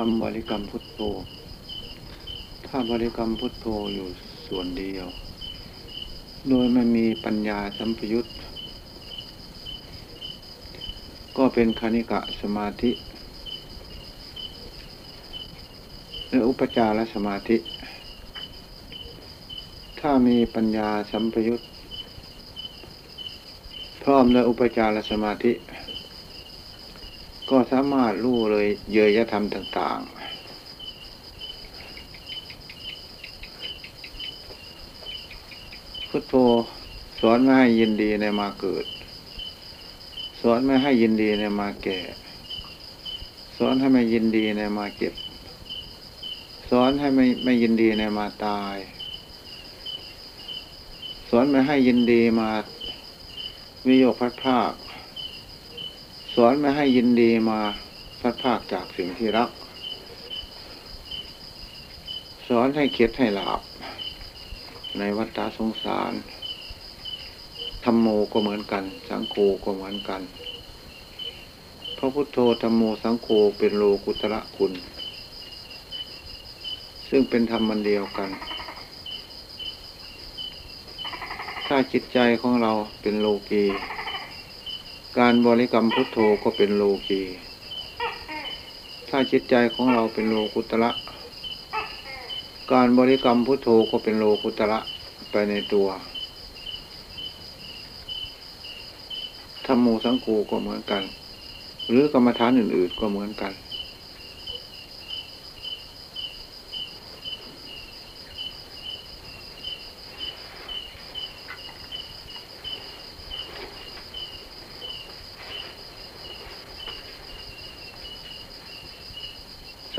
คำบริกรรมพุทโธ ถ้าบริกรรมพุทโธอยู่ส่วนเดียว โดยไม่มีปัญญาสัมพยุตก็เป็นคณิกะสมาธิและอุปจารสมาธิ ถ้ามีปัญญาสัมพยุตพร้อมและอุปจารสมาธิ ก็สามารถรู้เลยเยยธรรมต่าง ๆ พุทโธสอนไม่ให้ยินดีในมาเกิด สอนไม่ให้ยินดีในมาแก่ สอนให้ไม่ยินดีในมาเก็บ สอนให้ไม่ไม่ยินดีในมาตาย สอนไม่ให้ยินดีมาวิโยคพัดภาค สอนไม่ให้ยินดีมาพัดภาคจากสิ่งที่รัก สอนให้เคียดให้หลาบ ในวัฏฏสงสารธรรมโมก็เหมือนกัน สังโฆก็เหมือนกัน พระพุทโธธรรมโมสังโฆเป็นโลกุตระคุณ ซึ่งเป็นธรรมมันเดียวกัน ถ้าจิตใจของเราเป็นโลกี การบริกรรมพุทโธก็เป็นโลกีถ้าจิตใจของเราเป็นโลกุตระการบริกรรมพุทโธก็เป็นโลกุตระไปในตัวธรรมูสังกูก็เหมือนกัน หรือกรรมฐานอื่น ๆ ก็เหมือนกัน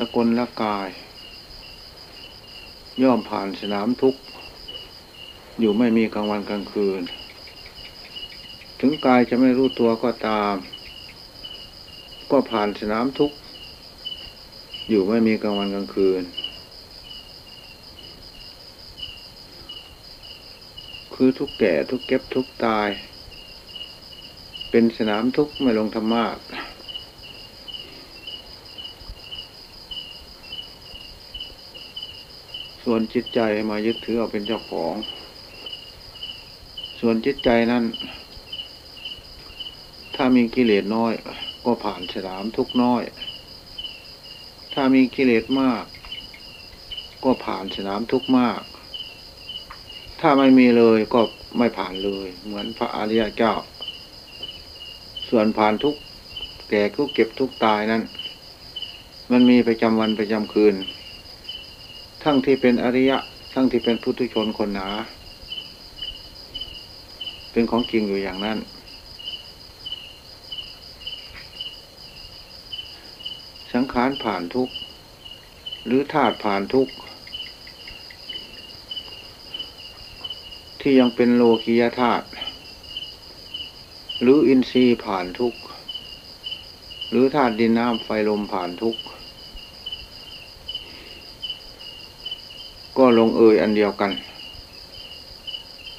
สกลละกาย ย่อมผ่านสนามทุกข์ อยู่ไม่มีกลางวันกลางคืน ถึงกายจะไม่รู้ตัวก็ตาม ก็ผ่านสนามทุกข์ อยู่ไม่มีกลางวันกลางคืน คือทุกแก่ทุกเก็บทุกตาย เป็นสนามทุกข์ไม่ลงธรรมะ ส่วนจิตใจมายึดถือเอาเป็นเจ้าของ ส่วนจิตใจนั้น ถ้ามีกิเลสน้อย ก็ผ่านสนามทุกน้อย ถ้ามีกิเลสมาก ก็ผ่านสนามทุกมาก ถ้าไม่มีเลยก็ไม่ผ่านเลย เหมือนพระอริยเจ้า ส่วนผ่านทุกแก่ทุกเก็บทุกตายนั้น มันมีประจำวันประจำคืน ทั้งที่เป็นอริยะ ทั้งที่เป็นพุทุชนคนหนา เป็นของจริงอยู่อย่างนั้น สังขารผ่านทุกหรือธาตุผ่านทุกที่ยังเป็นโลกียธาตุหรืออินทรีย์ผ่านทุกหรือธาตุดินน้ำไฟลมผ่านทุกข์ ก็ลงเอยอันเดียวกัน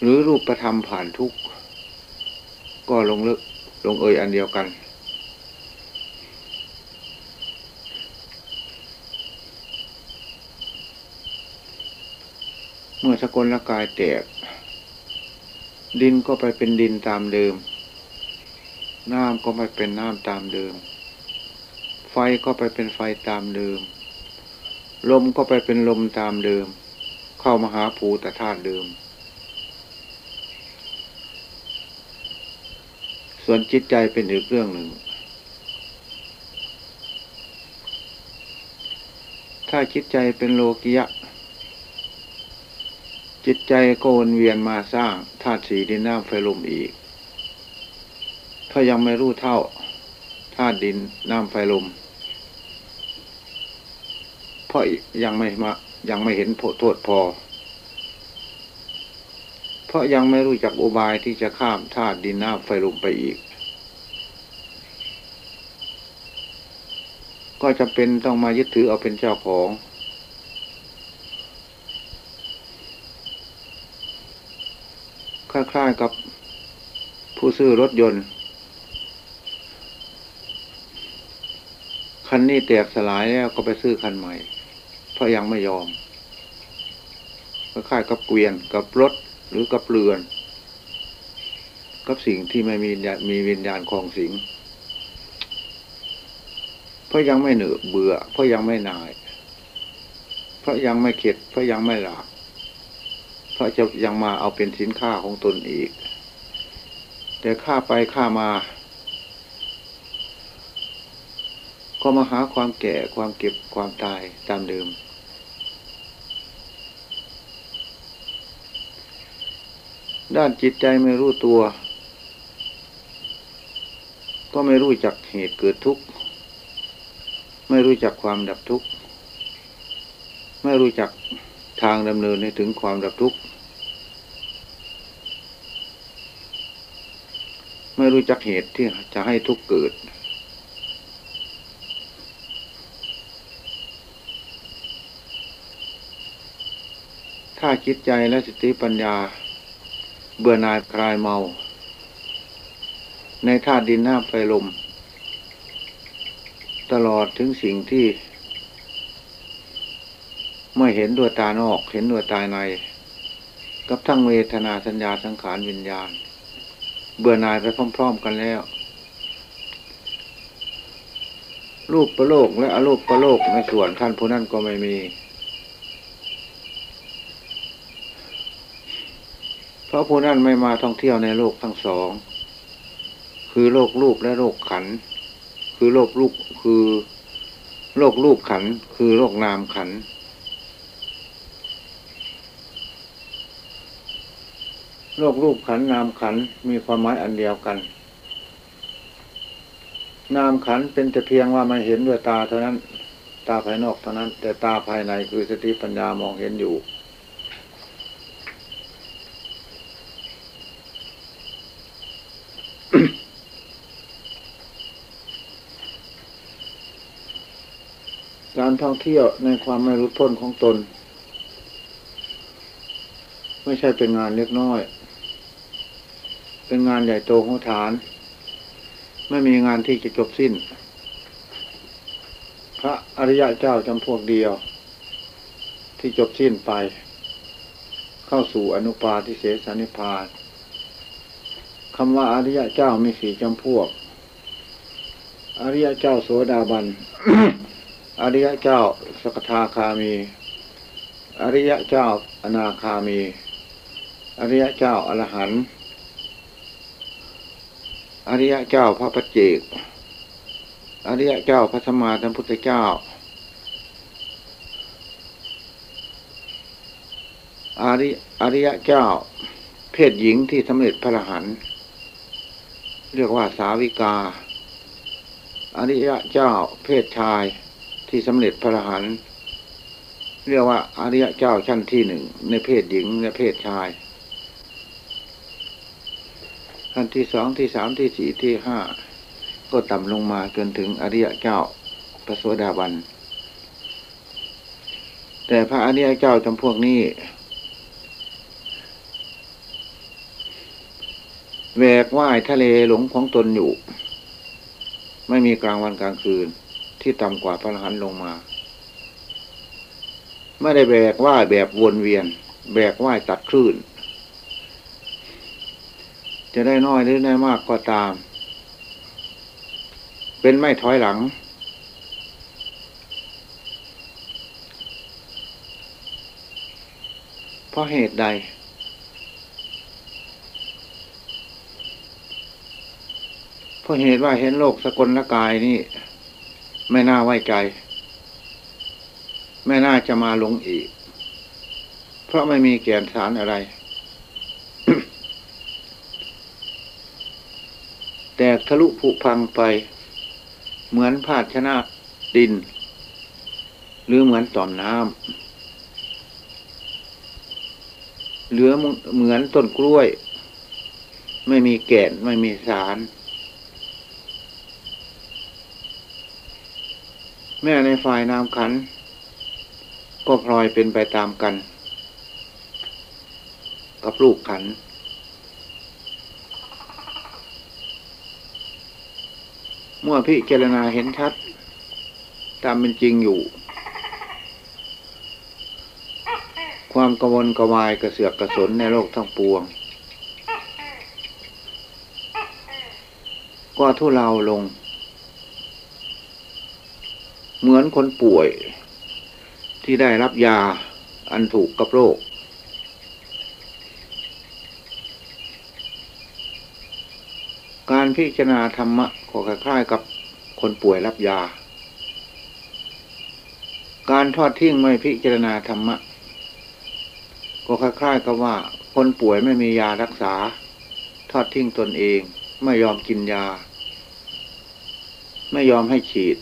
หรือรูปธรรมผ่านทุกข์ก็ลงเลึกลงเอยอันเดียวกัน เมื่อสกลละกายแตก ดินก็ไปเป็นดินตามเดิม น้ำก็ไปเป็นน้ำตามเดิม ไฟก็ไปเป็นไฟตามเดิม ลมก็ไปเป็นลมตามเดิม เข้ามาหาภูตธาตุเดิม ส่วนจิตใจเป็นอีกเรื่องหนึ่ง ถ้าจิตใจเป็นโลกิยะ จิตใจก็วนเวียนมาสร้างธาตุสีดินน้ำไฟลมอีก ถ้ายังไม่รู้เท่าธาตุดินน้ำไฟลมเพราะยังไม่มา ยังไม่เห็นโทษพอ เพราะยังไม่รู้จักอุบายที่จะข้ามธาตุดินน้ำไฟลมไปอีก ก็จะเป็นต้องมายึดถือเอาเป็นเจ้าของ คล้ายๆกับผู้ซื้อรถยนต์คันนี้แตกสลายแล้วก็ไปซื้อคันใหม่ พราะยังไม่ยอมก็ค่ายกับเกวียนกับรถหรือกับเรือน กับสิ่งที่ไม่มีมีวิญญาณคลองสิงเพราะยังไม่เหนือเบื่อเพราะยังไม่นายเพราะยังไม่เข็ดเพราะยังไม่หลาบเพราะจะยังมาเอาเป็นสินค้าของตนอีก แต่ค่าไปค่ามา ก็มาหาความแก่ความเก็บความตายตามเดิม ด้านจิตใจไม่รู้ตัว ก็ไม่รู้จักเหตุเกิดทุกข์ ไม่รู้จักความดับทุกข์ ไม่รู้จักทางดำเนินให้ถึงความดับทุกข์ ไม่รู้จักเหตุที่จะให้ทุกข์เกิดถ้าคิดใจและสติปัญญา เบื่อหน่ายคลายเมา ในธาตุดินน้ำไฟลม ตลอดถึงสิ่งที่ ไม่เห็นด้วยตานอกเห็นด้วยตาใน กับทั้งเวทนาสัญญาสังขารวิญญาณ เบื่อหน่ายไปพร้อม ๆกันแล้ว รูปประโลกและอรูปประโลกในส่วนท่านผู้นั้นก็ไม่มี เพ ราะผู้นั้นไม่มาท่องเที่ยวในโลกทั้งสอง คือโลกรูปและโลกขัน คือโลกรูปคือโลกรูปขัน คือโลกนามขัน โลกรูปขันนามขันมีความหมายอันเดียวกัน นามขันเป็นแต่เพียงว่ามันเห็นด้วยตาเท่านั้น ตาภายนอกเท่านั้น แต่ตาภายในคือสติปัญญามองเห็นอยู่ ท่องเที่ยวในความไม่รู้พ้นของตน ไม่ใช่เป็นงานเล็กน้อย เป็นงานใหญ่โตของฐาน ไม่มีงานที่จะจบสิ้น พระอริยะเจ้าจำพวกเดียว ที่จบสิ้นไป เข้าสู่อนุปาทิเสสนิพานคำว่าอริยะเจ้ามีสี่จำพวก อริยะเจ้าโสดาบัน อริยะเจ้าสกทาคามี อริยะเจ้าอนาคามี อริยะเจ้าอรหันต์อริยะเจ้าพระปัจเจก อริยะเจ้าพระสมมาสัมพุทธเจ้า อริอริยะเจ้า เพศหญิงที่สำเร็จพระอรหันต์เรียกว่าสาวิกา อริยะเจ้าเพศชาย ที่สำเร็จพระอรหันต์เรียกว่าอริยะเจ้าชั้นที่หนึ่งในเพศหญิงและเพศชายขั้นที่สองที่สามที่สี่ที่ห้าก็ต่ำลงมาจนถึงอริยะเจ้าพระโสดาบัน แต่พระอริยะเจ้าจำพวกนี้แวกว่ายทะเลหลงของตนอยู่ ไม่มีกลางวันกลางคืน ที่ต่ำกว่าพระอรหันต์ลงมา ไม่ได้แบกว่าแบบวนเวียน แบกว่าตัดคลื่น จะได้น้อยหรือได้มากก็ตาม เป็นไม่ถอยหลัง เพราะเหตุใดเพราะเหตุว่าเห็นโลกสกลละกายนี่ ไม่น่าไว้ใจ ไม่น่าจะมาลงอีก เพราะไม่มีแก่นสารอะไร แตกทะลุผุพังไป เหมือนภาชนะดิน หรือเหมือนต่อมน้ำเหลือเหมือนต้นกล้วย ไม่มีแก่นไม่มีสาร แม่ในฝ่ายนามขัน ก็พลอยเป็นไปตามกัน กับลูกขัน เมื่อพิจารณาเห็นชัด ตามเป็นจริงอยู่ ความกวนกระวายกระเสือกกระสนในโลกทั้งปวง ก็ทุเลาลง เหมือนคนป่วย ที่ได้รับยาอันถูกกับโรค การพิจารณาธรรมะก็คล้ายๆกับคนป่วยรับยา การทอดทิ้งไม่พิจารณาธรรมะ ก็คล้ายๆกับว่าคนป่วยไม่มียารักษา ทอดทิ้งตนเอง ไม่ยอมกินยา ไม่ยอมให้ฉีด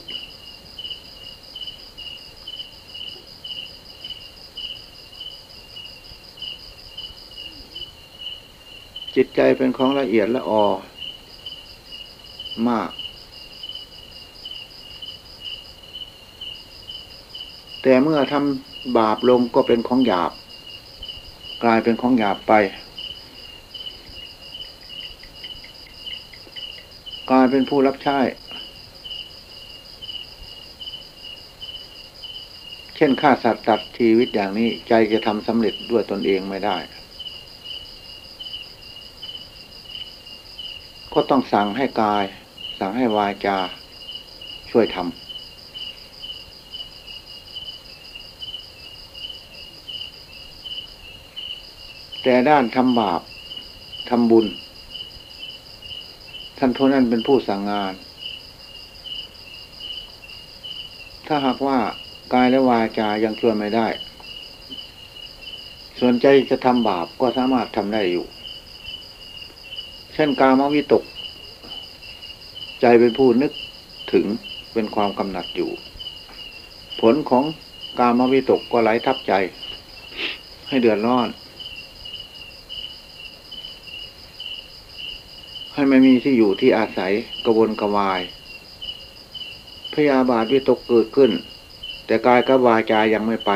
จิตใจเป็นของละเอียดละออมาก แต่เมื่อทำบาปลงก็เป็นของหยาบ กลายเป็นของหยาบไป กลายเป็นผู้รับใช้ เช่นฆ่าสัตว์ตัดชีวิตอย่างนี้ใจจะทำสำเร็จด้วยตนเองไม่ได้ ก็ต้องสั่งให้กาย สั่งให้วายจา ช่วยทำแต่ด้านทำบาปทำบุญ ท่านผู้นั้นเป็นผู้สั่งงาน ถ้าหากว่ากายและวาจายังช่วยไม่ได้ ส่วนใจจะทำบาปก็สามารถทำได้อยู่ เช่นกามวิตก ใจเป็นผู้นึกถึงเป็นความกำหนัดอยู่ ผลของกามวิตกก็ไหลทับใจ ให้เดือดร้อน ให้ไม่มีที่อยู่ที่อาศัยกระวนกระวาย พยาบาทวิตกเกิดขึ้น แต่กายกับวาจายังไม่ไป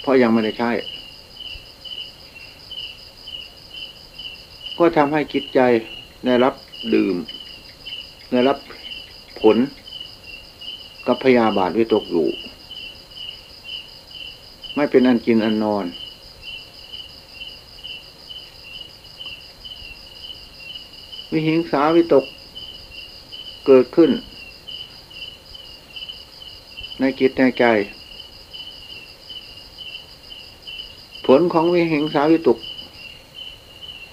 เพราะยังไม่ได้ใช้ ก็ทำให้จิตใจได้รับดื่มได้รับผลกับพยาบาทวิตกอยู่ ไม่เป็นอันกินอันนอน วิหิงสาวิตกเกิดขึ้น ในจิตในใจ ผลของวิหิงสาวิตก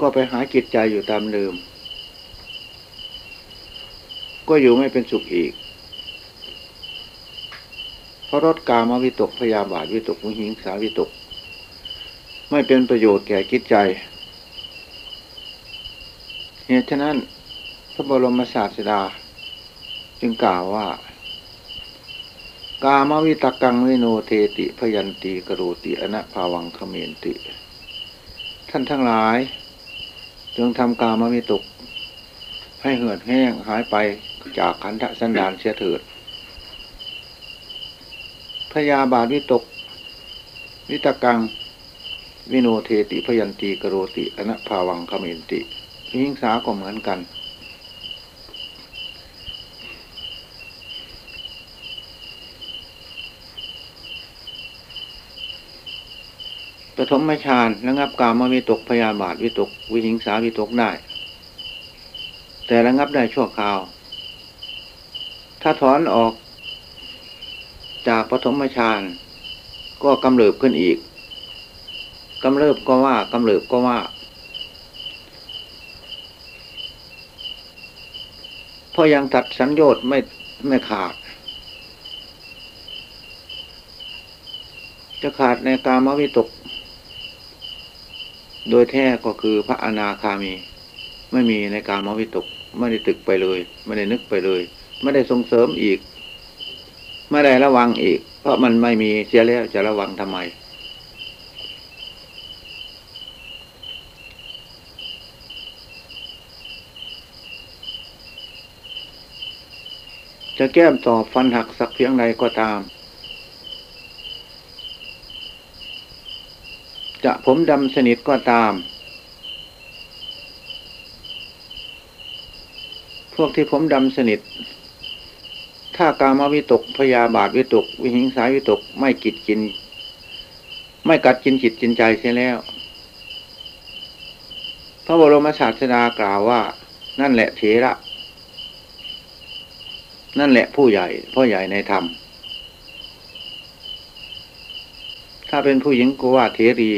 ก็ไปหาจิตใจอยู่ตามเดิม ก็อยู่ไม่เป็นสุขอีก เพราะรถกามาวิตกพยาบาทวิตกวิหิงสาวิตก ไม่เป็นประโยชน์แก่จิตใจ เหตุฉะนั้นพระบรมศาสดา จึงกล่าวว่า กามวิตักกังวิโนเทติพยันตีกะโรติ อะนะภาวัง คะเมติ ท่านทั้งหลาย จงทำกามวิตก ให้เหือดแห้งหายไปจากขันธสันดานเสียเถิดพยาบาทวิตก วิตักกัง วิโนเทติพยันตีกะโรติ อะนะภาวัง คะเมติวิหิงสาก็เหมือนกัน ปฐมฌานระงับกามวิตกพยาบาทวิตก วิหิงสาวิตกได้ แต่ระงับได้ชั่วคราว ถ้าถอนออกจากปฐมฌานก็กำเริบขึ้นอีกกำเริบก็ว่ากำเริบก็ว่าเพราะยังตัดสัญญต์ไม่ไม่ขาด จะขาดในกามวิตก โดยแท้ก็คือพระอนาคามี ไม่มีในการมวิตก ไม่ได้ตึกไปเลย ไม่ได้นึกไปเลย ไม่ได้ส่งเสริมอีก ไม่ได้ระวังอีก เพราะมันไม่มีเสียแล้วจะระวังทำไม จะแก้มต่อฟันหักสักเพียงใดก็ตาม จะผมดำสนิทก็ตาม พวกที่ผมดำสนิท ถ้ากามวิตกพยาบาทวิตก วิหิงสายวิตกไม่กิดกิน ไม่กัดกินจิตจินใจเสียแล้ว พระบรมศาสดากล่าวว่า นั่นแหละเถระ นั่นแหละผู้ใหญ่พ่อใหญ่ในธรรม ถ้าเป็นผู้หญิงก็ว่าเทรี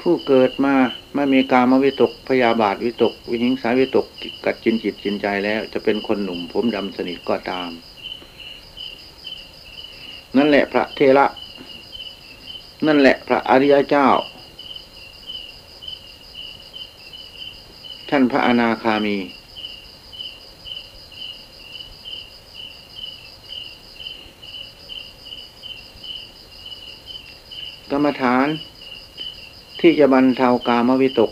ผู้เกิดมาไม่มีการมวิตกพยาบาทวิตก วิหิงสาวิตกกัดจินจิตจินใจแล้ว จะเป็นคนหนุ่มผมดำสนิทก็ตาม นั่นแหละพระเทระ นั่นแหละพระอริยเจ้า ท่านพระอนาคามี กรรมฐานที่จะบรรเทากามวิตก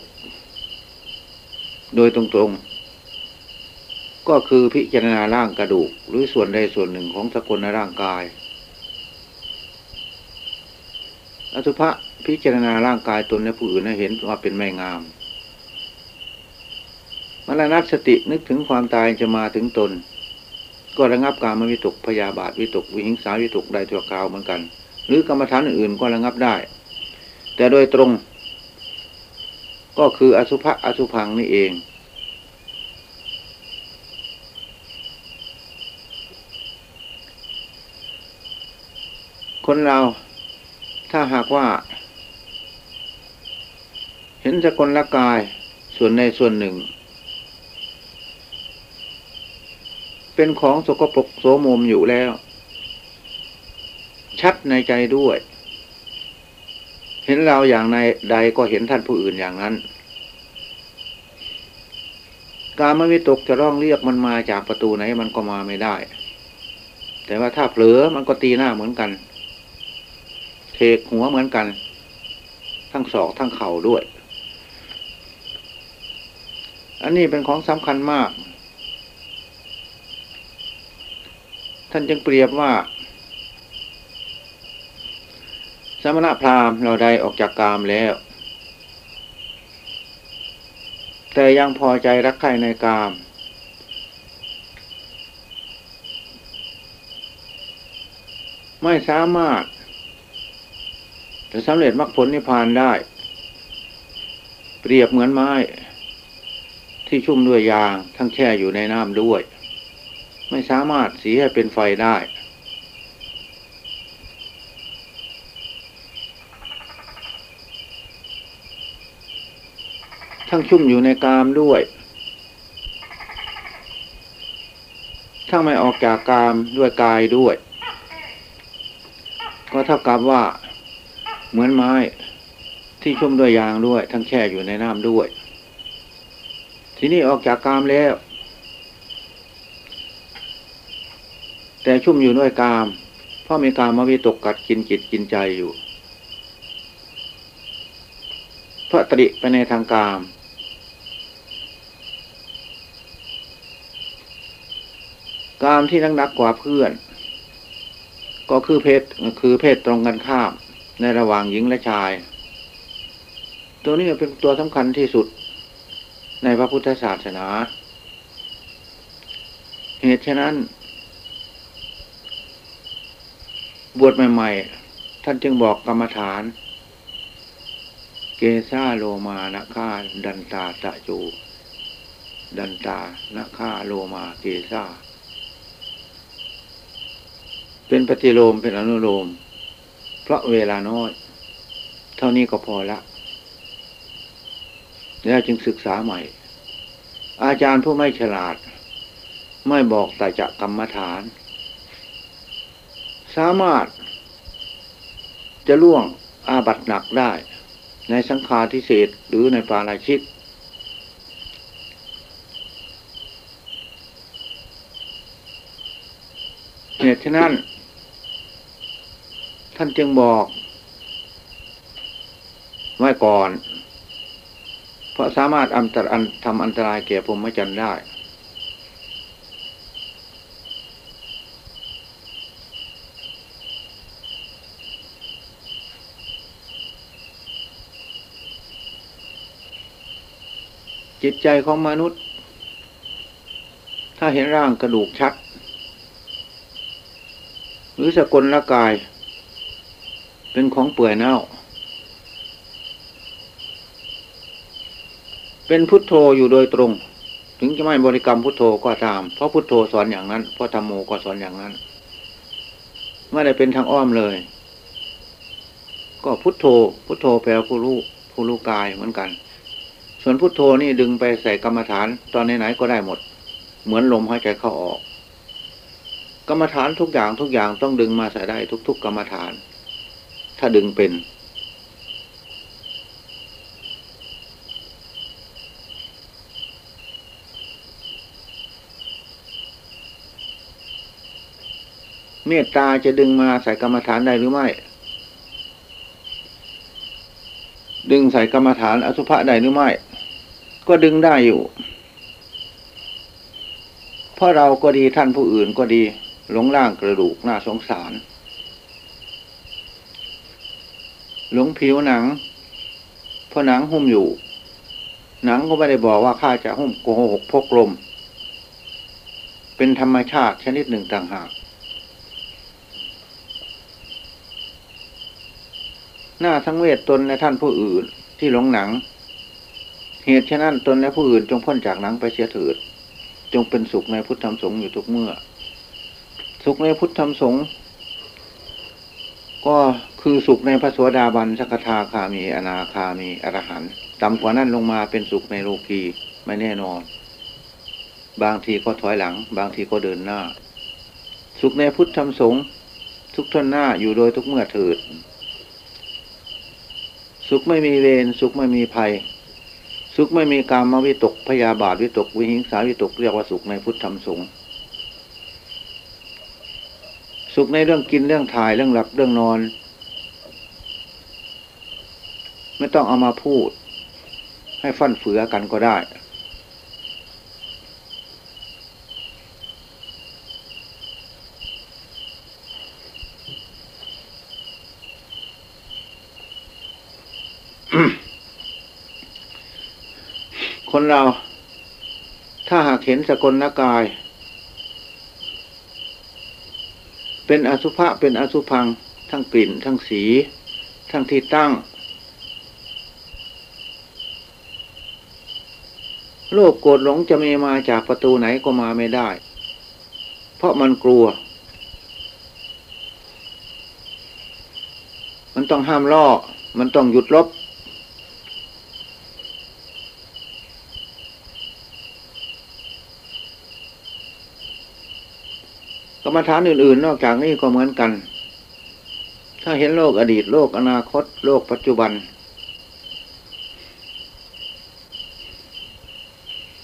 โดยตรงๆ ก็คือพิจารณาร่างกระดูก หรือส่วนใดส่วนหนึ่งของสกุลในร่างกาย อสุภะพิจารณาร่างกายตนและผู้อื่นให้เห็นว่าเป็นไม่งาม มรณสตินึกถึงความตายจะมาถึงตน ก็ระงับการมวิตกพยาบาทวิตกวิหิงสาวิตกใดตัวกาวเหมือนกัน หรือกรรมฐานอื่นก็ระงับได้ แต่โดยตรง ก็คืออสุภะอสุพังนี่เอง คนเราถ้าหากว่า เห็นสกลละกายส่วนในส่วนหนึ่ง เป็นของสกปรกโสมมอยู่แล้ว ชัดในใจด้วย เห็นเราอย่างในใดก็เห็นท่านผู้อื่นอย่างนั้น การไม่วิตกจะร้องเรียกมันมาจากประตูไหนมันก็มาไม่ได้ แต่ว่าถ้าเผลอมันก็ตีหน้าเหมือนกันเทกหัวเหมือนกัน ทั้งศอกทั้งเข่าด้วย อันนี้เป็นของสำคัญมาก ท่านจึงเปรียบว่า สมณพราหมณ์เราได้ออกจากกามแล้ว แต่ยังพอใจรักใครในกาม ไม่สามารถจะสำเร็จมรรคผลนิพพานได้ เปรียบเหมือนไม้ ที่ชุ่มด้วยยางทั้งแช่อยู่ในน้ำด้วย ไม่สามารถสีให้เป็นไฟได้ ทั้งชุ่มอยู่ในกามด้วยทั้งไม่ออกจากกามด้วยกายด้วย ก็เท่ากับว่าเหมือนไม้ที่ชุ่มด้วยยางด้วย ทั้งแช่อยู่ในน้ำด้วย ทีนี้ออกจากกามแล้ว แต่ชุ่มอยู่ด้วยกาม เพราะมีกามมาวิตกกัดกินจิตกินใจอยู่เพราะตริไปในทางกาม กามที่นักนักกว่าเพื่อน ก็คือเพศคือเพศตรงกันข้ามในระหว่างหญิงและชาย ตัวนี้เป็นตัวสำคัญที่สุดในพระพุทธศาสนา เหตุฉะนั้น บวชใหม่ๆ ท่านจึงบอกกรรมฐาน เกซาโลมานะคาดันตาตะจูดันตานะคาโลมาเกซาเป็นปฏิโลมเป็นอนุโลม เพราะเวลาน้อย เท่านี้ก็พอละ แล้วจึงศึกษาใหม่ อาจารย์ผู้ไม่ฉลาด ไม่บอกแต่จะกรรมฐาน สามารถ จะล่วงอาบัตหนักได้ ในสังฆาทิเศษหรือในปาราชิก เหตุฉะนั้น ท่านจึงบอก ไว้ก่อน เพราะสามารถอันตรทำอันตรายแก่พรหมจรรย์ได้ จิตใจของมนุษย์ ถ้าเห็นร่างกระดูกชัด หรือสกลละกาย เป็นของเปื่อยเน่า เป็นพุทโธอยู่โดยตรง ถึงจะไม่บริกรรมพุทโธก็ตาม เพราะพุทโธสอนอย่างนั้น เพราะธรรมโมก็สอนอย่างนั้น ไม่ได้เป็นทางอ้อมเลย ก็พุทโธ พุทโธแปลผู้รู้ผู้รู้กายเหมือนกัน ส่วนพุทโธนี่ดึงไปใส่กรรมฐานตอนไหนๆก็ได้หมด เหมือนลมหายใจเข้าออก กรรมฐานทุกอย่างทุกอย่างต้องดึงมาใส่ได้ทุก ๆ กรรมฐาน ถ้าดึงเป็นเมตตาจะดึงมาใส่กรรมฐานได้หรือไม่ ดึงใส่กรรมฐานอสุภะได้หรือไม่ ก็ดึงได้อยู่ เพราะเราก็ดีท่านผู้อื่นก็ดีหลงล่างกระดูกน่าสงสาร หลงผิวหนัง เพราะหนังหุ้มอยู่ หนังก็ไม่ได้บอกว่าข้าจะหุ้มโกหกพกลม เป็นธรรมชาติชนิดหนึ่งต่างหากหน้าทั้งเวทตนและท่านผู้อื่นที่หลงหนัง เหตุฉะนั้นตนและผู้อื่นจงพ้นจากหนังไปเสียเถิด จงเป็นสุขในพุทธธรรมสงฆ์อยู่ทุกเมื่อ สุขในพุทธธรรมสงฆ์ก็คือสุขในพระสวสดาบันสักทาคามีอนาคามีอรหันต์ต่ำกว่านั้นลงมาเป็นสุขในโลกีไม่แน่นอน บางทีก็ถอยหลัง บางทีก็เดินหน้า สุขในพุทธธรรมสงฆ์ทุกท่านหน้าอยู่โดยทุกเมื่อเถิด สุขไม่มีเวรสุขไม่มีภัย สุขไม่มีกามวิตกพยาบาทวิตก วิหิงสาวิตกเรียกว่าสุขในพุทธธรรมสงฆ์สุขในเรื่องกินเรื่องถ่ายเรื่องหลับเรื่องนอน ไม่ต้องเอามาพูด ให้ฟั่นเฟือกันก็ได้ คนเรา ถ้าหากเห็นสกลนกาย เป็นอสุภะเป็นอสุพัง ทั้งกลิ่น ทั้งสี ทั้งที่ตั้ง โลกโกรธหลงจะมีมาจากประตูไหนก็มาไม่ได้ เพราะมันกลัว มันต้องห้ามล่อ มันต้องหยุดลบ มฐานอื่น ๆ นอกจากนี้ก็เหมือนกัน ถ้าเห็นโลกอดีตโลกอนาคต โลกปัจจุบัน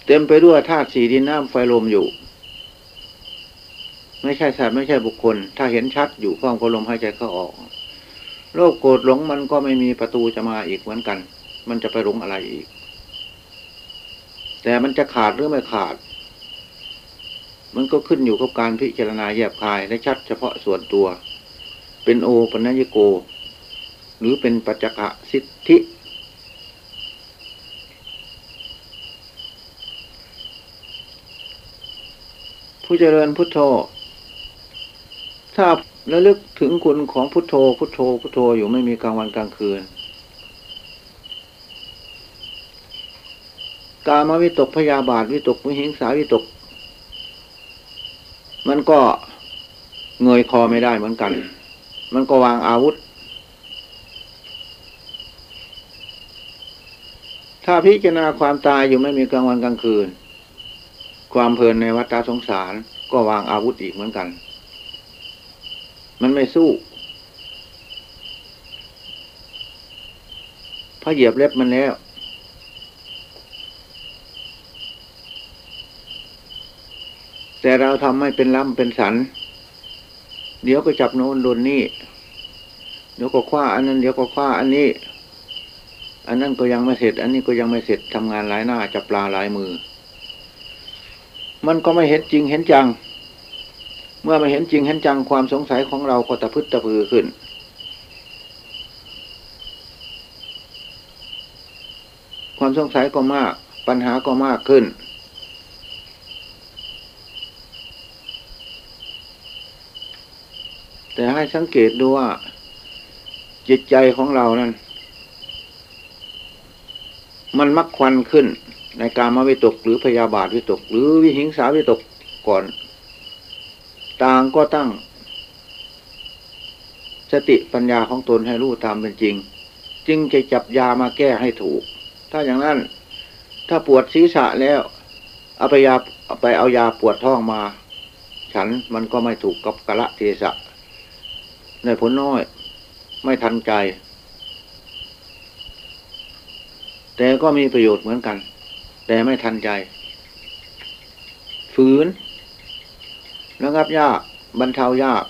เต็มไปด้วยธาตุสีดินน้ำไฟลมอยู่ ไม่ใช่สัตว์ไม่ใช่บุคคล ถ้าเห็นชัดอยู่ความกลมหายใจเข้าออก โลกโกรธหลงมันก็ไม่มีประตูจะมาอีกเหมือนกัน มันจะไปหลงอะไรอีก แต่มันจะขาดหรือไม่ขาด มันก็ขึ้นอยู่กับการพิจารณาแยบคายและชัดเฉพาะส่วนตัว เป็นโอปัญญโก หรือเป็นปัจจกะสิทธิ ผู้เจริญพุทโธ ถ้าระลึกถึงคุณของพุทโธ พุทโธ พุทโธอยู่ไม่มีกลางวันกลางคืนกามาวิตกพยาบาทวิตกวิหิงสาวิตก มันก็เงยคอไม่ได้เหมือนกัน มันก็วางอาวุธ ถ้าพิจารณาความตายอยู่ไม่มีกลางวันกลางคืน ความเพลินในวัฏสงสารก็วางอาวุธอีกเหมือนกัน มันไม่สู้พระเหยียบเล็บมันแล้ว แต่เราทำไม่เป็นล้ำเป็นสัน เดี๋ยวก็จับโน้นโดนนี่ เดี๋ยวก็คว้าอันนั้น เดี๋ยวก็คว้าอันนี้ อันนั้นก็ยังไม่เสร็จ อันนี้ก็ยังไม่เสร็จทำงานหลายหน้าจับปลาหลายมือ มันก็ไม่เห็นจริงเห็นจัง เมื่อไม่เห็นจริงเห็นจังความสงสัยของเราก็ตะพึดตะพือขึ้นความสงสัยก็มาก ปัญหาก็มากขึ้น แต่ ให้สังเกตดูว่า จิตใจของเรานั้น มันมักควันขึ้นในการมาวิตกหรือพยาบาทวิตก หรือวิหิงสาวิตกก่อน ต่างก็ตั้ง สติปัญญาของตนให้รู้ตามเป็นจริง จึงจะจับยามาแก้ให้ถูก ถ้าอย่างนั้น ถ้าปวดศีรษะแล้วเอาไปยาไปเอายาปวดท้องมา ฉันมันก็ไม่ถูกกับกะละเทศะ ในผลน้อย ไม่ทันใจ แต่ก็มีประโยชน์เหมือนกัน แต่ไม่ทันใจ ฝืนระงับยากบรรเทายาก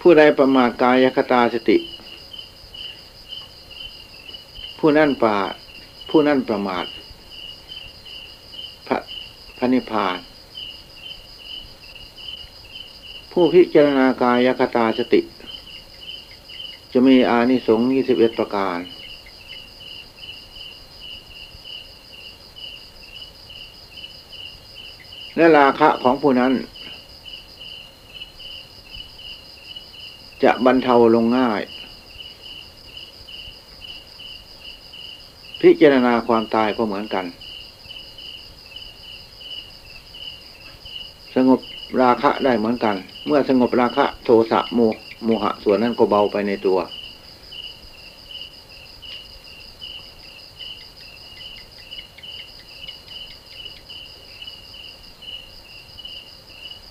ผู้ใดประมาทกายคตาสติ ผู้นั่นปาผู้นั่นประมาท พระนิพพาน ผู้พิจารณากายคตาสติ จะมีอานิสงส์ยี่สิบเอ็ดประการ และราคะของผู้นั้น จะบรรเทาลงง่าย พิจารณาความตายก็เหมือนกัน สงบ ราคะได้เหมือนกัน เมื่อสงบราคะโทสะโมโมหะส่วนนั้นก็เบาไปในตัว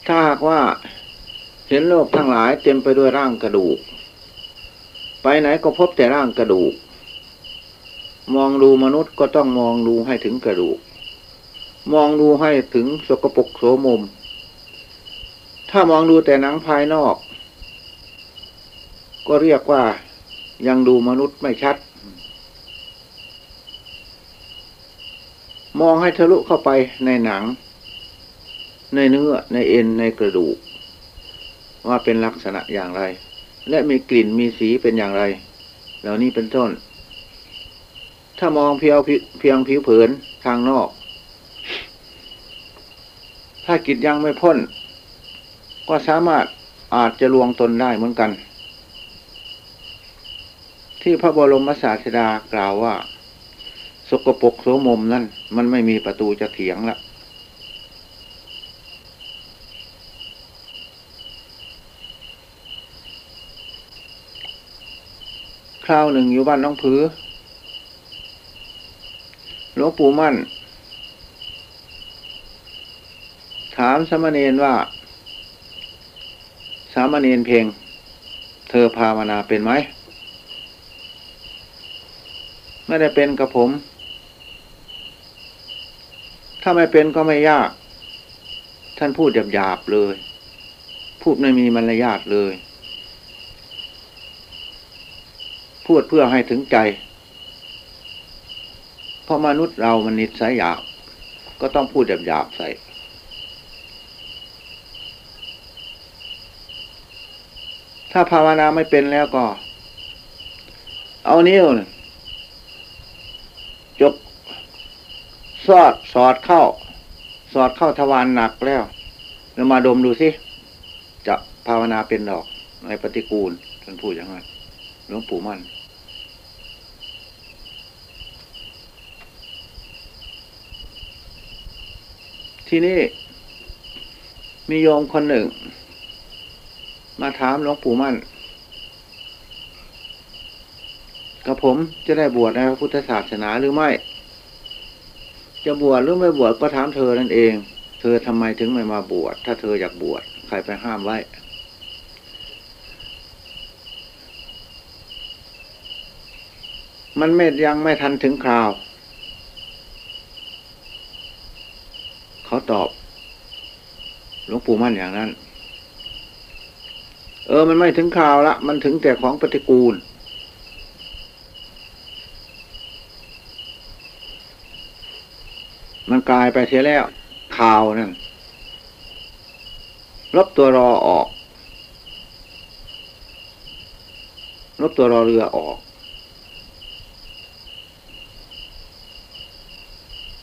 ถ้าหากว่าเห็นโลกทั้งหลายเต็มไปด้วยร่างกระดูก ไปไหนก็พบแต่ร่างกระดูก มองดูมนุษย์ก็ต้องมองดูให้ถึงกระดูก มองดูให้ถึงสกปรกโสมม ถ้ามองดูแต่หนังภายนอก ก็เรียกว่ายังดูมนุษย์ไม่ชัด มองให้ทะลุเข้าไปในหนัง ในเนื้อในเอ็นในกระดูก ว่าเป็นลักษณะอย่างไร และมีกลิ่นมีสีเป็นอย่างไร เหล่านี้เป็นต้น ถ้ามองเพียวเพียงผิวเผินทางนอก ถ้ากิจยังไม่พ้น ก็สามารถอาจจะลวงตนได้เหมือนกัน ที่พระบรมศาสดากล่าวว่า สกปรกโสมมนั่น มันไม่มีประตูจะเถียงละคราวหนึ่งอยู่บ้านน้องผือหลวงปู่มั่น ถามสมณเณรว่าามเณรเพลง เธอภาวนาเป็นไหม ไม่ได้เป็นกับผม ถ้าไม่เป็นก็ไม่ยาก ท่านพูดหยาบๆเลย พูดไม่มีมารยาทเลย พูดเพื่อให้ถึงใจ เพราะมนุษย์เรามันนิสัยหยาบ ก็ต้องพูดหยาบๆใส่ ถ้าภาวนาไม่เป็นแล้วก็ เอานิ้วจกสอดสอดเข้า สอดเข้าทวารหนักแล้วแล้วมาดมดูสิจะภาวนาเป็นดอกในปฏิกูลท่านพูดอย่างนั้นหลวงปู่มั่นที่นี่มีโยมคนหนึ่ง มาถามหลวงปู่มั่นกับผมจะได้บวชในพระพุทธศาสนาหรือไม่ จะบวชหรือไม่บวชก็ถามเธอนั่นเอง เธอทำไมถึงไม่มาบวชถ้าเธออยากบวชใครไปห้ามไว้ มันไม่ยังไม่ทันถึงคราว เขาตอบหลวงปู่มั่นอย่างนั้น เออ มันไม่ถึงคราวละ มันถึงแต่ของปฏิกูล มันกลายไปเสียแล้วข่าวนั่นลบตัวรอออกลบตัวรอเรือออก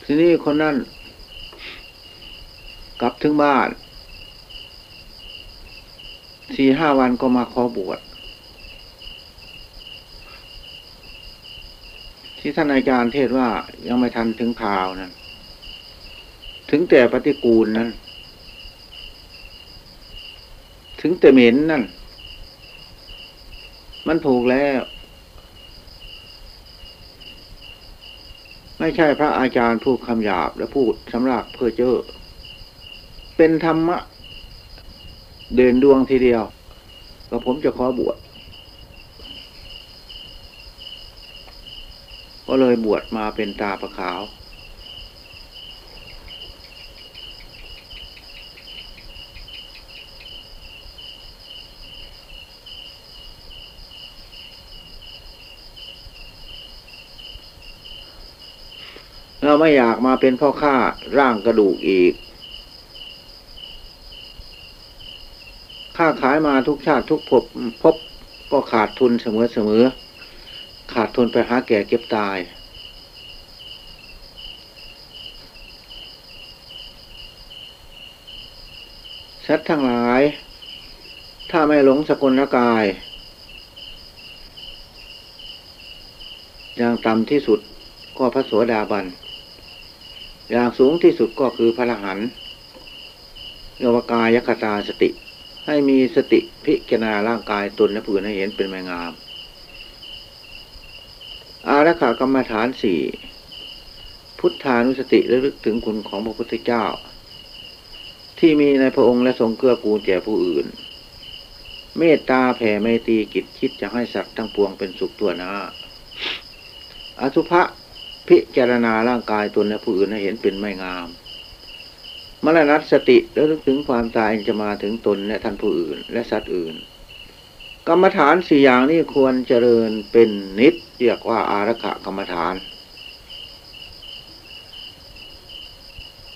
ทีนี้คนนั้นกลับถึงบ้าน สี่ห้าวันก็มาขอบวชที่ท่านอาจารย์เทศว่ายังไม่ทันถึงข่าวนั้นถึงแต่ปฏิกูลนั้น ถึงแต่เหม็นนั่น มันถูกแล้ว ไม่ใช่พระอาจารย์พูดคำหยาบและพูดสำลักเพื่อเจ้อเป็นธรรมะ เดินดวงทีเดียว ก็ผมจะขอบวชก็เลยบวชมาเป็นตาประขาว เราไม่อยากมาเป็นพ่อค้าร่างกระดูกอีก ค่าขายมาทุกชาติทุกภพพบก็ขาดทุนเสมอเสมอ ขาดทุนไปหาแก่เก็บตายชัดทั้งหลาย ถ้าไม่หลงสกุลกาย อย่างต่ำที่สุดก็พระโสดาบัน อย่างสูงที่สุดก็คือพระอรหันต์โยวกายคตาสติ ให้มีสติพิจารณาร่างกายตนและผู้อื่นให้เห็นเป็นไม้งาม อารักขากรรมฐานสี่พุทธานุสติระลึกถึงคุณของพระพุทธเจ้า ที่มีในพระองค์และทรงเกื้อกูลแก่ผู้อื่น เมตตาแผ่ไมตรีกิจคิดจะให้สัตว์ทั้งปวงเป็นสุขตัวหน้าอสุภะพิจารณาร่างกายตนและผู้อื่นให้เห็นเป็นไม่งาม มรณสติแล้วลึกถึงความตายจะมาถึงตนและท่านผู้อื่น และสัตว์อื่น กรรมฐานสี่อย่างนี้ควรเจริญเป็นนิดเรียกว่าอารักขกรรมฐาน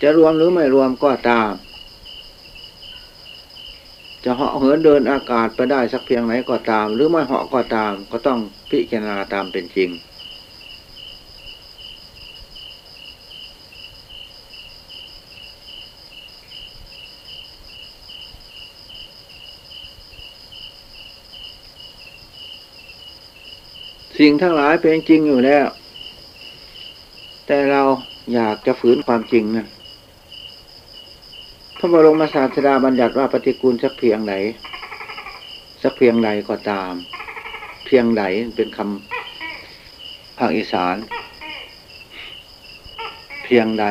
จะรวมหรือไม่รวมก็ตาม จะเหาะเหินเดินอากาศไปได้สักเพียงไหนก็ตาม หรือไม่เหาะก็ตามก็ต้องพิจารณาตามเป็นจริง สิ่งทั้งหลายเป็นจริงอยู่แล้ว แต่เราอยากจะฝืนความจริงนะพระบรมศาสดาบัญญัติว่าปฏิกูลสักเพียงไหน สักเพียงใดก็ตาม เพียงใดเป็นคำภาคอีสาน เพียงใด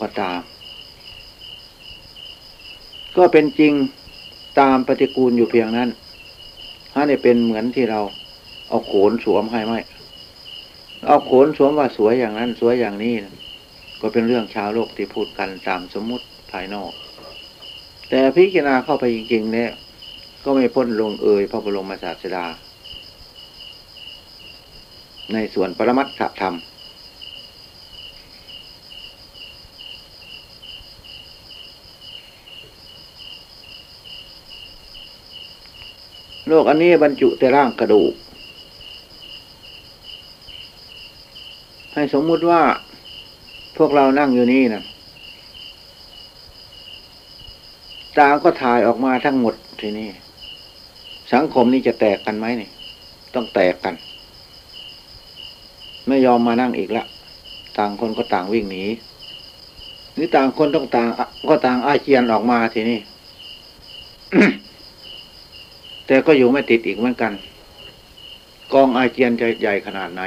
ก็ตาม ก็เป็นจริงตามปฏิกูลอยู่เพียงนั้นถ้าได้เป็นเหมือนที่เรา เอาโขนสวมให้ไหมเอาโขนสวมว่าสวยอย่างนั้น สวยอย่างนี้นะก็เป็นเรื่องชาวโลกที่พูดกันตามสมมุติภายนอก แต่พิจารณาเข้าไปจริงๆ เนี่ย ก็ไม่พ้นลงเอยพระบรมศาสดา ในส่วนปรมัตถธรรม โลกอันนี้บรรจุแต่ร่างกระดูก ให้สมมุติว่าพวกเรานั่งอยู่นี่นะตาก็ถ่ายออกมาทั้งหมดทีนี้สังคมนี้จะแตกกันไหมนี่ ต้องแตกกัน ไม่ยอมมานั่งอีกละ ต่างคนก็ต่างวิ่งหนีหรือต่างคนต้องต่างก็ต่างอาเจียนออกมาทีนี้แต่ก็อยู่ไม่ติดอีกเหมือนกัน กองอาเจียนจะใหญ่ขนาดไหน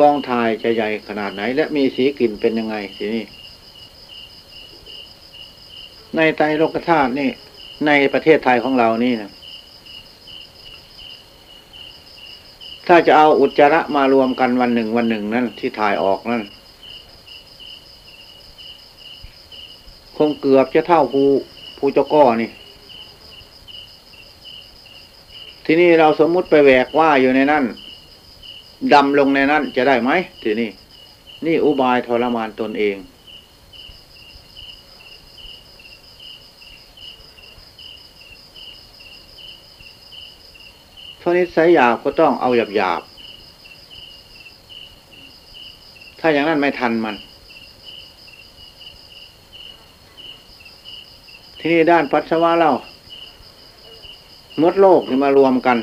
กองถ่ายจะใหญ่ขนาดไหน และมีสีกลิ่นเป็นยังไงทีนี้ในไตรโลกธาตุนี่ ในประเทศไทยของเรานี่นะถ้าจะเอาอุจจาระมารวมกันวันหนึ่งวันหนึ่งนั่นที่ถ่ายออกนั่นคงเกือบจะเท่าภูภูจก้อนี่ ที่นี่เราสมมุติไปแหวกว่าอยู่ในนั่น ดำลงในนั้นจะได้ไหมทีนี้นี่อุบายทรมานตนเองถราะนิสัยหยาบก็ต้องเอาหยาบหยาบ ถ้าอย่างนั้นไม่ทันมัน ที่นี่ด้านปัสสาวะเล่ามดโลกนี่มารวมกัน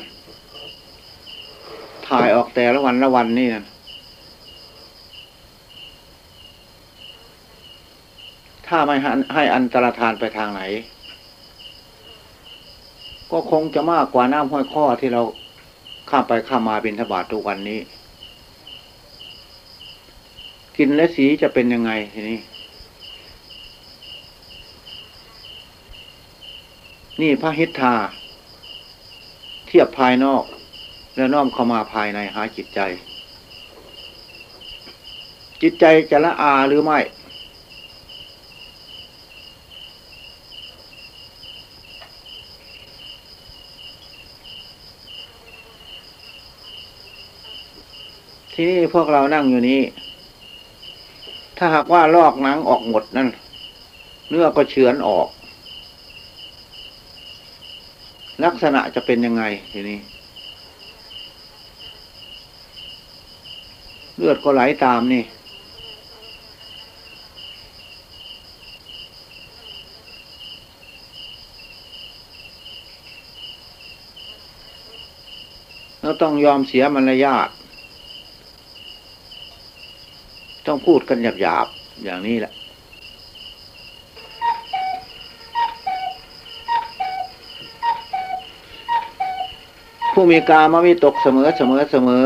ถ่ายออกแต่ละวันละวันนี่นะถ้าไม่ให้อันตรธานไปทางไหน ก็คงจะมากกว่าน้ำห้อยข้อที่เราข้ามไปข้ามมาบินทบาททุกวันนี้ กินและสีจะเป็นยังไงทีนี้ นี่พระฮิทธาเทียบภายนอก แล้วน้อมเข้ามาภายในหาจิตใจ จิตใจจะละอาหรือไม่ที่นี่พวกเรานั่งอยู่นี้ ถ้าหากว่าลอกหนังออกหมดนั่น เนื้อก็เฉือนออก ลักษณะจะเป็นยังไงทีนี้ เลือดก็ไหลตามนี่ เราต้องยอมเสียมารยาทต้องพูดกันหยาบๆ อย่างนี้แหละผู้มีกามาวิตกเสมอเสมอเสมอ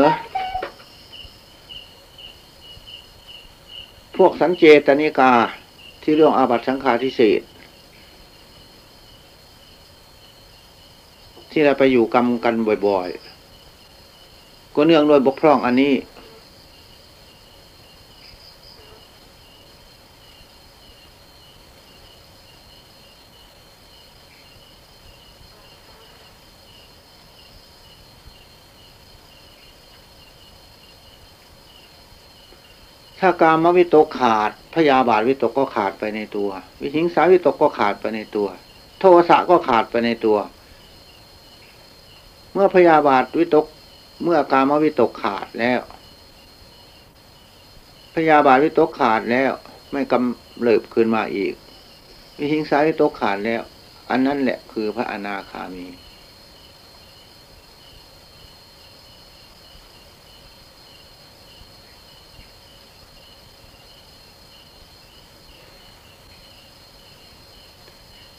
วกสังเจตนิกาที่เรื่องอาบัตสังฆาทิเศษที่เราไปอยู่กรรมกันบ่อย ๆ ก็เนื่องโดยบกพร่องอันนี้ ถ้ากามวิตกขาดพยาบาทวิตกก็ขาดไปในตัว วิหิงสาวิตกก็ขาดไปในตัว โทสะก็ขาดไปในตัว เมื่อพยาบาทวิตก เมื่อกามวิตกขาดแล้ว พยาบาทวิตกขาดแล้ว ไม่กำเริบขึ้นมาอีก วิหิงสาวิตกขาดแล้ว อันนั้นแหละคือพระอนาคามี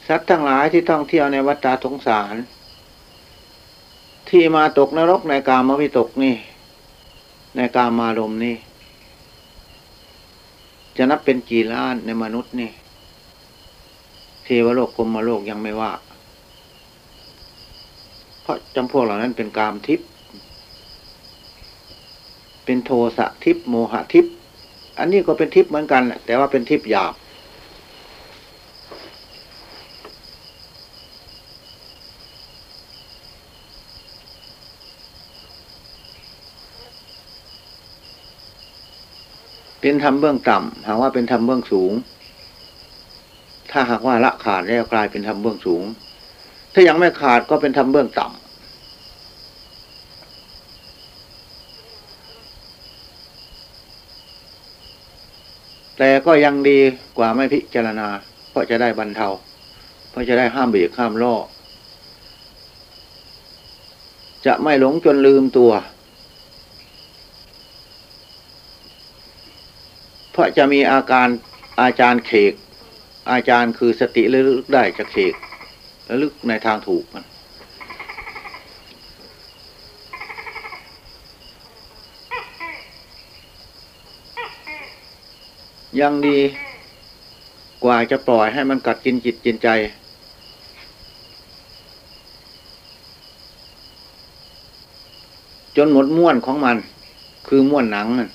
สัตว์ทั้งหลายที่ท่องเที่ยวในวัฏฏะสงสาร ที่มาตกนรกในกามวิตกนี่ ในกามารมนี่ จะนับเป็นกี่ล้านในมนุษย์นี่เทวโลกกรมโลกยังไม่ว่า เพราะจำพวกเหล่านั้นเป็นกามทิพย์เป็นโทสะทิพย์โมหะทิพย์อันนี้ก็เป็นทิพย์เหมือนกันแต่ว่าเป็นทิพย์หยาบ เป็นธรรมเบื้องต่ำหากว่าเป็นธรรมเบื้องสูง ถ้าหากว่าละขาดแล้วกลายเป็นธรรมเบื้องสูง ถ้ายังไม่ขาดก็เป็นธรรมเบื้องต่ำแต่ก็ยังดีกว่าไม่พิจารณา เพราะจะได้บรรเทา เพราะจะได้ห้ามเบียกห้ามล่อจะไม่หลงจนลืมตัว เพราะจะมีอาการอาจารย์เขก อาจารย์คือสติระลึกได้จากเขกระลึกในทางถูกมันยังดีกว่าจะปล่อยให้มันกัดกินจิตกินใจ จนหมดม้วนของมัน คือม้วนหนังนั่น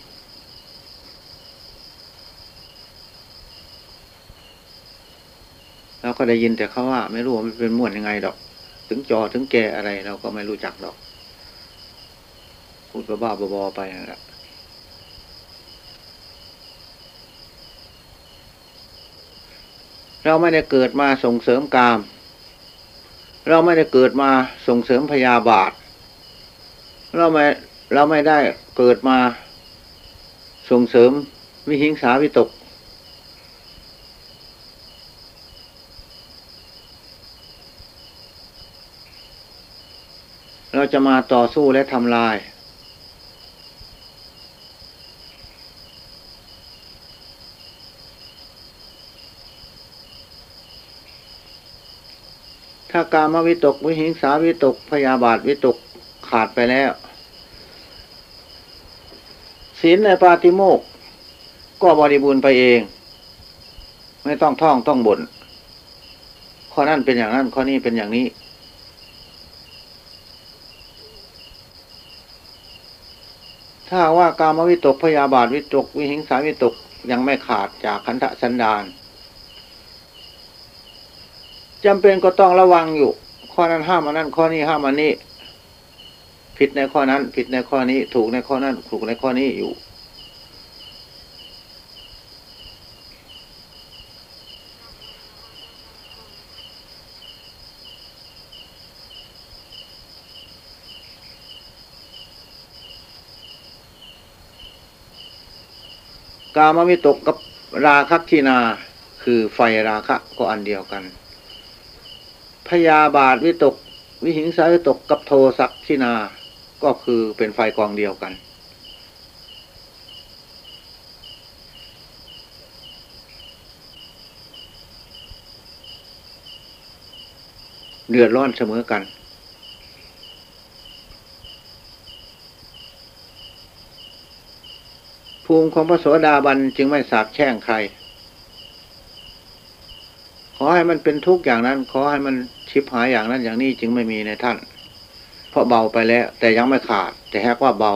เรา ก็ได้ยินแต่เขาว่า ไม่รู้ว่ามันเป็นม้วนยังไงดอก ถึงจอถึงแกอะไรเราก็ไม่รู้จักดอก พูดบ้าๆบอๆไปนะเราไม่ได้เกิดมาส่งเสริมกาม เราไม่ได้เกิดมาส่งเสริมพยาบาท เราไม่เราไม่ได้เกิดมาส่งเสริมวิหิงสาวิตก เราจะมาต่อสู้และทำลาย ถ้ากามวิตก วิหิงสาวิตก พยาบาทวิตกขาดไปแล้ว ศีลในปาติโมก ก็บริบูรณ์ไปเอง ไม่ต้องท่องต้องบน่นข้อนั้นเป็นอย่างนั้นข้อนี้เป็นอย่างนี้ ถ้าว่ากามวิตกพยาบาทวิตก วิหิงสาวิตกยังไม่ขาดจากคันธสันดานจำเป็นก็ต้องระวังอยู่ ข้อนั้นห้ามอันนั้นข้อนี้ห้ามอันนี้ ผิดในข้อนั้น ผิดในข้อนี้ ถูกในข้อนั้น ถูกในข้อนี้อยู่ กามวิตกกับราคะทีนา คือไฟราคะก็อันเดียวกัน พยาบาทวิตก วิหิงสาวิตกกับโทสักทินา ก็คือเป็นไฟกองเดียวกัน เดือดร้อนเสมอกัน ภูมิของพระโสดาบันจึงไม่สาบแช่งใคร ขอให้มันเป็นทุกข์อย่างนั้น ขอให้มันชิบหายอย่างนั้นอย่างนี้จึงไม่มีในท่าน เพราะเบาไปแล้ว แต่ยังไม่ขาด แต่แฮกว่าเบา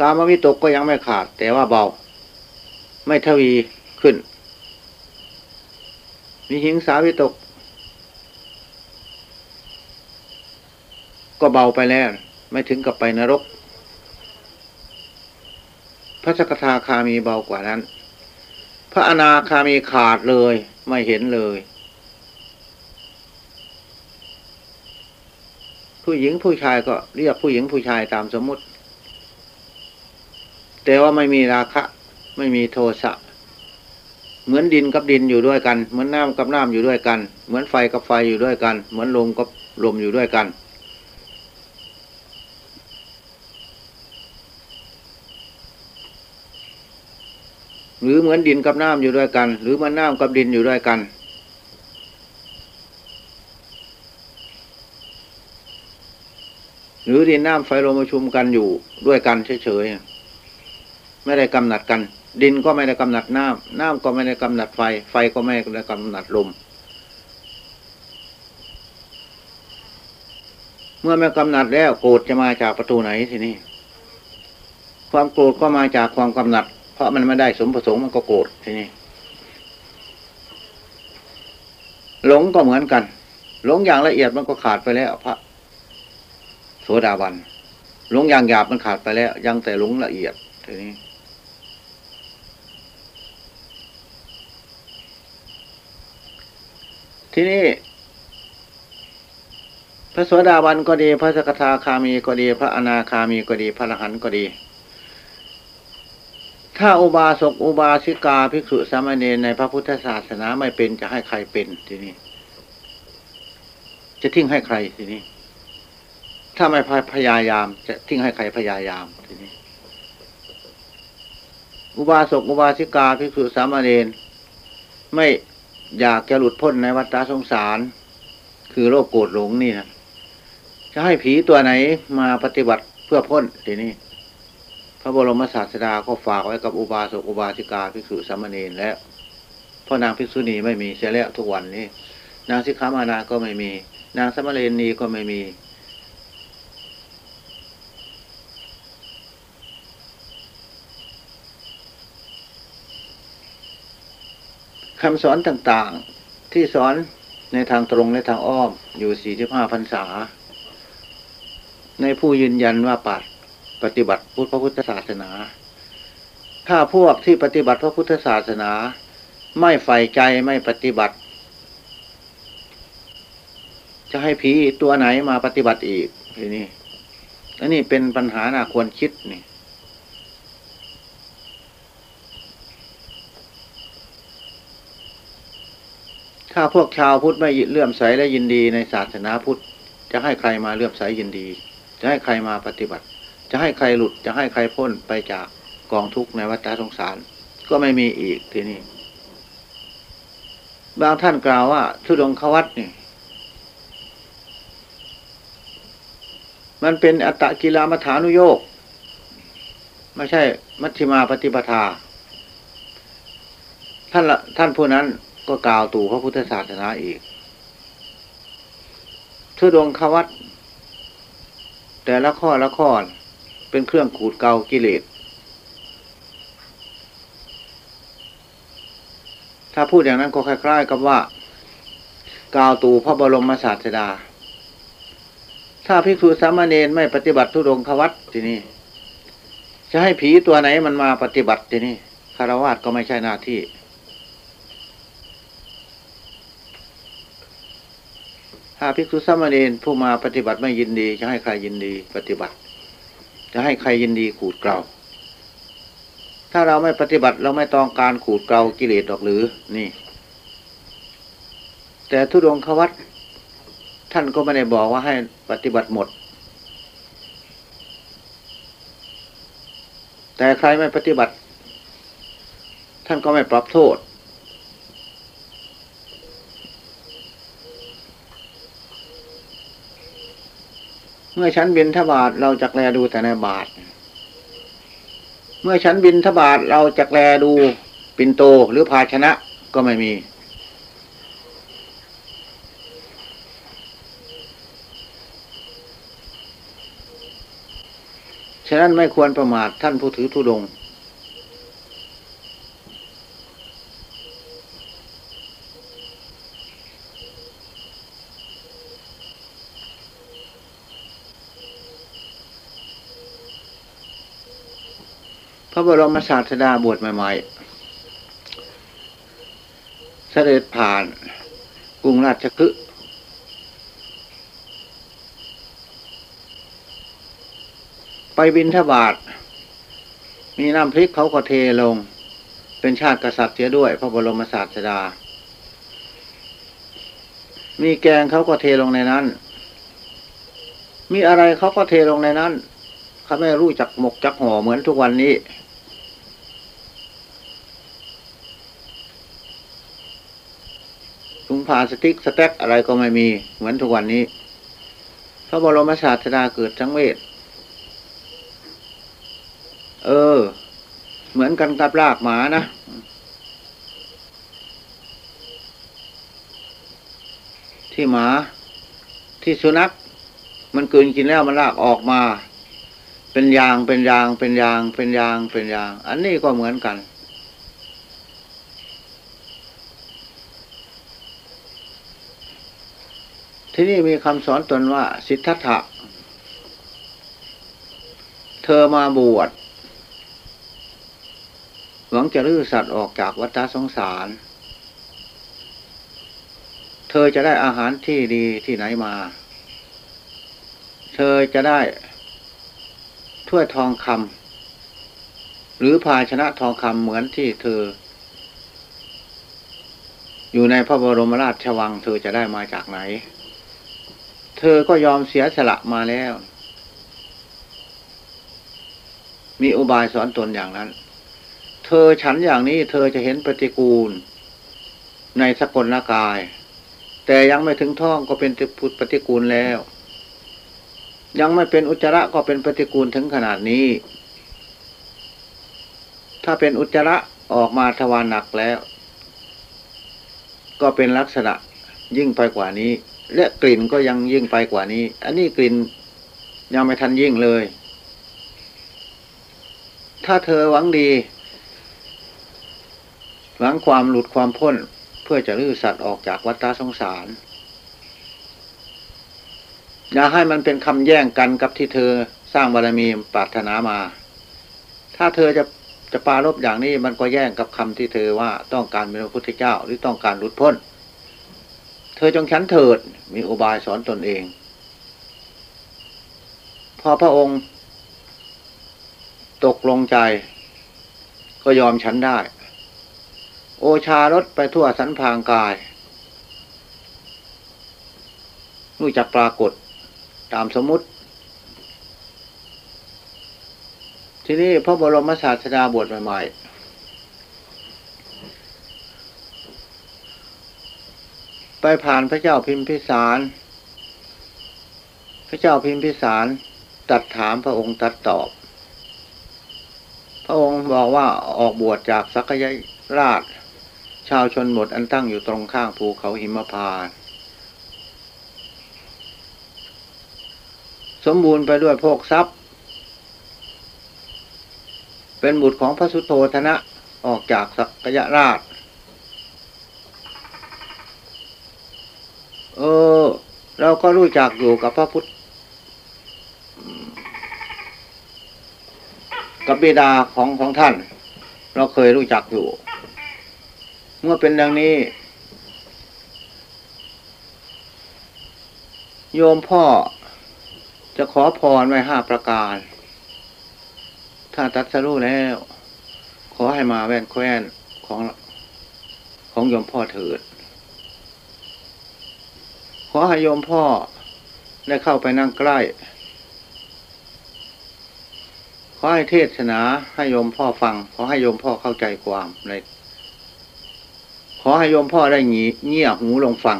กามวิตกก็ยังไม่ขาด แต่ว่าเบา ไม่ทวีขึ้นมีหิงสาวิตก ก็เบาไปแล้ว ไม่ถึงกับไปนรก พระสกทาคามีเบากว่านั้น พระอนาคามีขาดเลยไม่เห็นเลย ผู้หญิงผู้ชายก็เรียกผู้หญิงผู้ชายตามสมมุติ แต่ว่าไม่มีราคะ ไม่มีโทสะเหมือนดินกับดินอยู่ด้วยกัน เหมือนน้ำกับน้ำอยู่ด้วยกัน เหมือนไฟกับไฟอยู่ด้วยกัน เหมือนลมกับลมอยู่ด้วยกัน หรือเหมือนดินกับน้ำอยู่ด้วยกัน หรือเหมือนน้ำกับดินอยู่ด้วยกัน หรือดินน้ำไฟลมประชุมกันอยู่ด้วยกันเฉยๆไม่ได้กำหนัดกัน ดินก็ไม่ได้กำหนัดน้ำน้ำก็ไม่ได้กำหนัดไฟ ไฟก็ไม่ได้กำหนัดลมเมื่อไม่กำหนัดแล้วโกรธจะมาจากประตูไหนทีนี้ความโกรธก็มาจากความกำหนัด เพราะมันไม่ได้สมประสงค์มันก็โกรธทีนี้หลงก็เหมือนกัน หลงอย่างละเอียดมันก็ขาดไปแล้วพระโสดาบันหลงอย่างหยาบมันขาดไปแล้ว ยังแต่หลงละเอียดทีนี้ทีนี้พระโสดาบันก็ดี พระสกทาคามีก็ดี พระอนาคามีก็ดี พระอรหันต์ก็ดี ถ้าอุบาสกอุบาสิกาภิกษุสามเณรในพระพุทธศาสนาไม่เป็นจะให้ใครเป็นทีนี้ จะทิ้งให้ใครทีนี้ ถ้าไม่พยายาม จะทิ้งให้ใครพยายามทีนี้ อุบาสกอุบาสิกาภิกษุสามเณรไม่อยากจะหลุดพ้นในวัฏสงสาร คือโรคโกรธหลงนี่นะจะให้ผีตัวไหนมาปฏิบัติเพื่อพ้นทีนี้ พระบรมศาสดาก็ฝากไว้กับอุบาสกอุบาสิกาภิกษุสามเณรแล้วเพราะนางภิกษุณีไม่มีเสียแล้วทุกวันนี้ นางสิกขามานาก็ไม่มี นางสมเณรนีก็ไม่มีคำสอนต่างๆที่สอนในทางตรงและทางอ้อมอยู่สี่สิบห้าพรรษา ในผู้ยืนยันว่าปัด ปฏิบัติพุทธพระพุทธศาสนา ถ้าพวกที่ปฏิบัติพระพุทธศาสนา ไม่ใฝ่ใจไม่ปฏิบัติ จะให้ผีตัวไหนมาปฏิบัติอีกทีนี้อันนี้เป็นปัญหาหน่าควรคิดนี่ถ้าพวกชาวพุทธไม่เลื่อมใสและยินดีในศาสนาพุทธ จะให้ใครมาเลื่อมใสยินดี จะให้ใครมาปฏิบัติ จะให้ใครหลุดจะให้ใครพ้นไปจากกองทุกข์ในวัฏสงสาร ก็ไม่มีอีกทีนี้ บางท่านกล่าวว่าทุดงควัตนี่มันเป็นอัตตกิลามัฐานุโยกไม่ใช่มัชฌิมาปฏิปทา ท่านละท่านผู้นั้นก็กล่าวตู่พระพุทธศาสนาอีกทุดงควัตแต่ละข้อละข้อ เป็นเครื่องขูดเกากิเลส ถ้าพูดอย่างนั้นก็คล้ายๆ กับว่า กาวตูพระบรมศาสดา ถ้าภิกษุสามเณรไม่ปฏิบัติทุดงควัตทีนี้จะให้ผีตัวไหนมันมาปฏิบัติทีนี้คารวะก็ไม่ใช่หน้าที่ถ้าภิกษุสามเณรผู้มาปฏิบัติไม่ยินดี จะให้ใครยินดีปฏิบัติ จะให้ใครยินดีขูดเกลาถ้าเราไม่ปฏิบัติเราไม่ต้องการขูดเกลากิเลสหรอกหรือ นี่ แต่ทุดงควัตท่านก็ไม่ได้บอกว่าให้ปฏิบัติหมด แต่ใครไม่ปฏิบัติ ท่านก็ไม่ปรับโทษ เมื่อฉันบินทบาทเราจักแลดูแต่ในบาท เมื่อฉันบินทบาทเราจักแลดูปินโตหรือภาชนะก็ไม่มี ฉะนั้นไม่ควรประมาทท่านผู้ถือธุดงค์ ระบรมศาสดาบวชใหม่ๆ เสด็จผ่านกรุงราชคฤห์ไปบินทบาท มีน้ำพริกเขาก็เทลง เป็นชาติกษัตริย์เสียด้วย พระบรมศาสดา มีแกงเขาก็เทลงในนั้น มีอะไรเขาก็เทลงในนั้นเขาไม่รู้จักหมกจักห่อเหมือนทุกวันนี้ ถุงผ้าสติ๊กสแต็กอะไรก็ไม่มีเหมือนทุกวันนี้ พระบรมศาสดาเกิดทั้งเวทเออ เหมือนกันกับลากหมานะที่หมา ที่สุนัขมันกินกินแล้วมันลากออกมา เป็นยางเป็นยางเป็นยางเป็นยางเป็นยาง อันนี้ก็เหมือนกัน ที่นี่มีคำสอนตนว่า สิทธัตถะ เธอมาบวชหวังจะลื้อสัตว์ออกจากวัฏสงสาร เธอจะได้อาหารที่ดีที่ไหนมา เธอจะได้ถ้วยทองคำหรือภาชนะทองคำเหมือนที่เธอ อยู่ในพระบรมราชวัง เธอจะได้มาจากไหน เธอก็ยอมเสียสละมาแล้ว มีอุบายสอนตนอย่างนั้น เธอฉันอย่างนี้เธอจะเห็นปฏิกูล ในสกลกาย แต่ยังไม่ถึงท้องก็เป็นปฏิกูลแล้ว ยังไม่เป็นอุจจาระก็เป็นปฏิกูลถึงขนาดนี้ ถ้าเป็นอุจจาระออกมาทวารหนักแล้ว ก็เป็นลักษณะยิ่งไปกว่านี้ และกลิ่นก็ยังยิ่งไปกว่านี้ อันนี้กลิ่นยังไม่ทันยิ่งเลย ถ้าเธอหวังดีหวังความหลุดความพ้นเพื่อจะลื้อสัตว์ออกจากวัฏสงสาร อย่าให้มันเป็นคำแย่งกันกับที่เธอสร้างบารมีปรารถนามา ถ้าเธอจะจะปารบอย่างนี้มันก็แย่งกับคำที่เธอว่าต้องการเป็นพระพุทธเจ้าหรือต้องการหลุดพ้น ธอจงฉันเถิด มีอุบายสอนตนเอง พอพระองค์ ตกลงใจ ก็ยอมฉันได้ โอชารถไปทั่วสันพางกายรู้จักปรากฏตามสมมติ ที่นี่พระบรมศาสดาบวชใหม่ๆ ไปผ่านพระเจ้าพิมพิสาร พระเจ้าพิมพิสารตัดถามพระองค์ตัดตอบ พระองค์บอกว่าออกบวชจากสักยราช ชาวชนบทอันตั้งอยู่ตรงข้างภูเขาหิมพานสมบูรณ์ไปด้วยโภคทรัพย์ เป็นบุตรของพระสุโธธนะออกจากสักยราช ออ เราก็รู้จักอยู่กับพระพุทธ กับบิดาของของท่าน เราเคยรู้จักอยู่ เมื่อเป็นดังนี้ โยมพ่อจะขอพรไว้ห้าประการ ถ้าตัดสรู้แล้ว ขอให้มาแว่นแคว้นของของโยมพ่อเถิด ขอให้โยมพ่อได้เข้าไปนั่งใกล้ ขอให้เทศนาให้โยมพ่อฟัง ขอให้โยมพ่อเข้าใจความในขอให้โยมพ่อได้หงีเงี่ยหูลงฟัง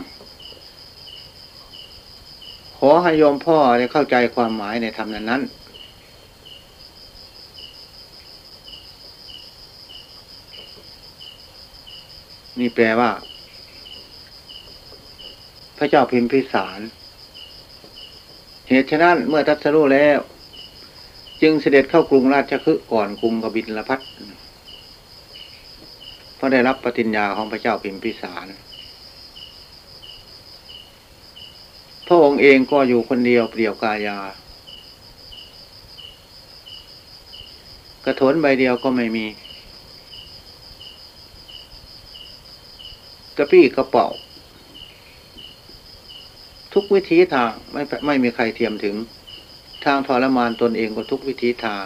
ขอให้โยมพ่อได้เข้าใจความหมายในธรรมนั้นนั้นนี่แปลว่า ระเจ้าพิมพิสาร เหตุฉะนั้นเมื่อทัศรู้แล้ว จึงเสด็จเข้ากรุงราชคฤห์ก่อนกรุงกบิลพัทเพราะได้รับปฏิญญาของพระเจ้าพิมพิสาร พระองค์เองก็อยู่คนเดียวเปลี่ยวกายา กระโถนใบเดียวก็ไม่มี กระปี้กระเป๋า ทุกวิธีทางไม่ไม่มีใครเทียมถึง ทางทรมานตนเองก็ทุกวิธีทาง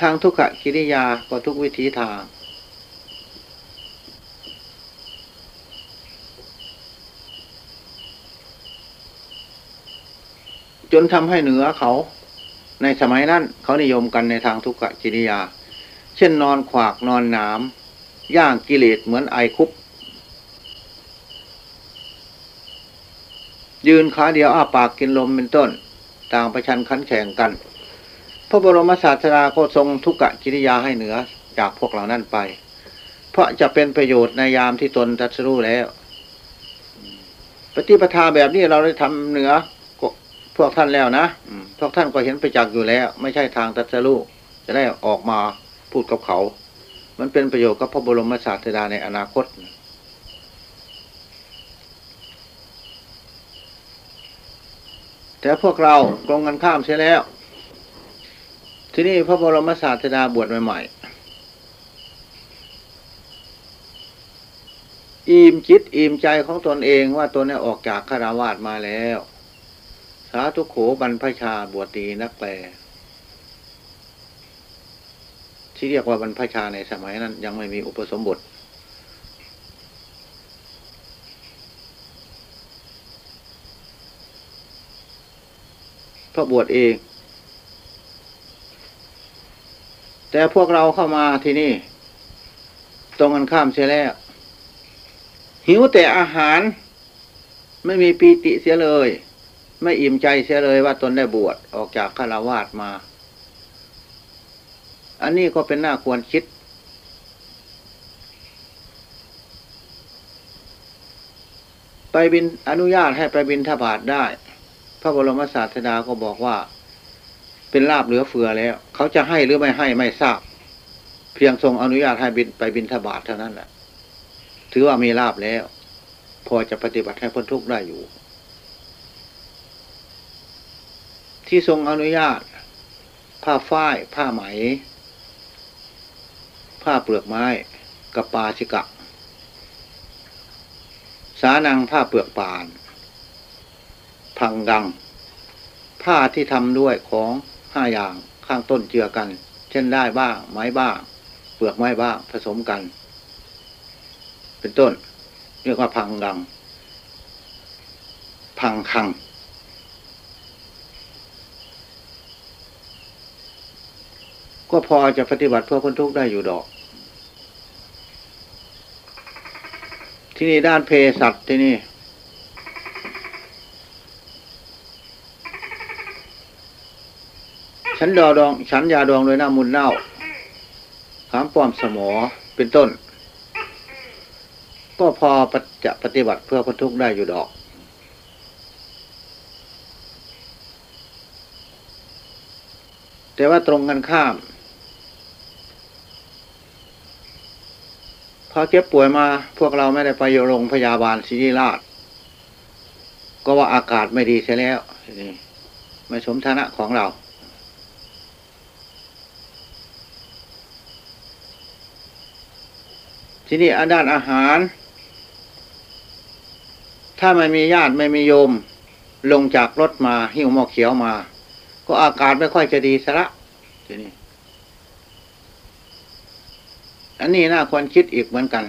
ทางทุกขกิริยาก็ทุกวิธีทาง จนทำให้เหนือเขา ในสมัยนั้นเขานิยมกันในทางทุกขกิริยา เช่นนอนขวากนอนหนามย่างกิเลสเหมือนไอคุป ยืนขาเดียวอ้าปากกินลมเป็นต้น ต่างประชันขันแข่งกัน พระบรมศาสดาก็ทรงทุกขกิริยาให้เหนือจากพวกเหล่านั้นไป เพราะจะเป็นประโยชน์ในยามที่ตนตรัสรู้แล้ว ปฏิปทาแบบนี้เราได้ทำเหนือพวกท่านแล้วนะพวกท่านก็เห็นไปจักอยู่แล้ว ไม่ใช่ทางตรัสรู้จะได้ออกมาพูดกับเขา มันเป็นประโยชน์กับพระบรมศาสดาในอนาคต แต่พวกเราตรงกันข้ามเสียแล้ว ที่นี่พระบรมศาสดาบวชใหม่ๆอิ่มจิตอิ่มใจของตนเองว่าตนเนี่ยออกจากคาราวาสมาแล้ว สาธุโขบรรพชาบวชดีนักแปลที่เรียกว่าบรรพชาในสมัยนั้นยังไม่มีอุปสมบท พระบวชเอง แต่พวกเราเข้ามาที่นี่ ตรงกันข้ามเสียแล้ว หิวแต่อาหาร ไม่มีปีติเสียเลย ไม่อิ่มใจเสียเลยว่าตนได้บวชออกจากฆราวาสมา อันนี้ก็เป็นหน้าควรคิดไปบินอนุญาตให้ไปบินทบาทได้ พระบรมศาสดาก็บอกว่า เป็นลาบเหลือเฟือแล้ว เขาจะให้หรือไม่ให้ไม่ทราบ เพียงทรงอนุญาตให้บินไปบินทบาทเท่านั้นแหละถือว่ามีลาบแล้ว พอจะปฏิบัติให้พ้นทุกข์ได้อยู่ ที่ทรงอนุญาต ผ้าฝ้าย ผ้าไหม ผ้าเปลือกไม้กับปาชิกะ สานังผ้าเปลือกปาน พังดัง ผ้าที่ทำด้วยของห้าอย่างข้างต้นเจือกัน เช่นได้บ้าง ไม้บ้าง เปลือกไม้บ้างผสมกัน เป็นต้น เรียกว่าพังดัง พังคังก็พอจะปฏิบัติเพื่อพ้นทุกข์ได้อยู่ดอก ที่นี่ด้านเพศสัตว์ที่นี่ ฉันดอดอง ฉันยาดองโดยหน้ามุนเน่าขามป้อมสมอเป็นต้น ก็พอปฏิจะปฏิบัติเพื่อพ้นทุกข์ได้อยู่ดอก แต่ว่าตรงกันข้าม พอเจ็บป่วยมาพวกเราไม่ได้ไปโรงพยาบาลศิริราช ก็ว่าอากาศไม่ดีใช่แล้ว ไม่สมฐานะของเรา ที่นี่อันด้านอาหาร ถ้าไม่มีญาติไม่มีโยม ลงจากรถมาหิ้วหม้อเขียวมา ก็อากาศไม่ค่อยจะดีสละทีนี้อันนี้น่าควรคิดอีกเหมือนกัน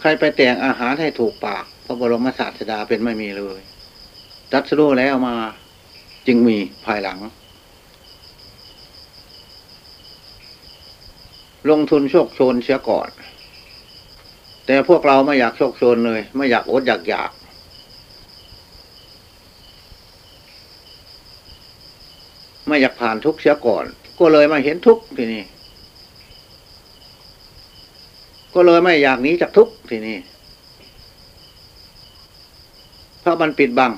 ใครไปแต่งอาหารให้ถูกปากพระบรมศาสดาเป็นไม่มีเลยตัสรู้แล้วมา จึงมีภายหลัง ลงทุนโชคชนเสียก่อน แต่พวกเราไม่อยากโชคชนเลย ไม่อยากอดอยากอยาก ไม่อยากผ่านทุกเสียก่อน ก็เลยไม่เห็นทุกทีนี้ก็เลยไม่อยากหนีจากทุกทีนี้เพราะมันปิดบัง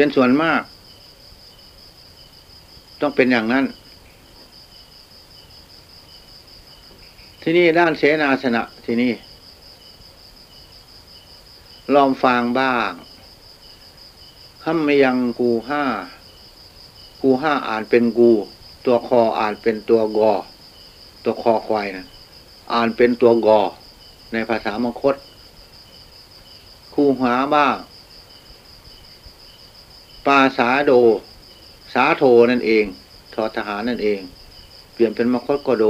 เป็นส่วนมาก ต้องเป็นอย่างนั้น ที่นี่ด้านเสนาสนะที่นี่ลอมฟางบ้างห้ามยังกูห้า กูห้าอ่านเป็นกู ตัวคออ่านเป็นตัวกอ ตัวคอควายนะอ่านเป็นตัวกอ ในภาษามคต คูหาบ้าง ปาสาโด สาโทนั่นเองทอทหารนั่นเอง เปลี่ยนเป็นมคตก็โด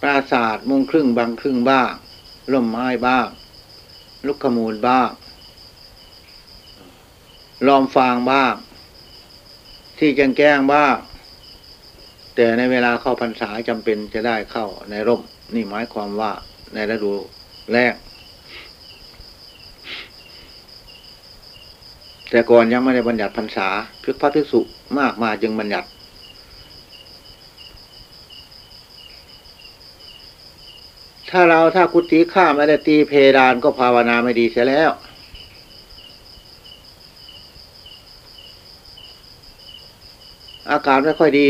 ปราศาสตร์มุงครึ่งบางครึ่งบ้างร่มไม้บ้าง ลูกขมูลบ้าง ลอมฟางบ้าง ที่แจ้งแก้งบ้าง แต่ในเวลาเข้าพรรษาจำเป็นจะได้เข้าในร่ม นี่หมายความว่าในฤดูแรก แต่ก่อนยังไม่ได้บัญญัติพรรษาพิกพระภิกษุมากมาจึงบัญญัติ ถ้าเราถ้ากุฏิข้าไม่ได้ตีเพดานก็ภาวนาไม่ดีเสียแล้วอากาศไม่ค่อยดี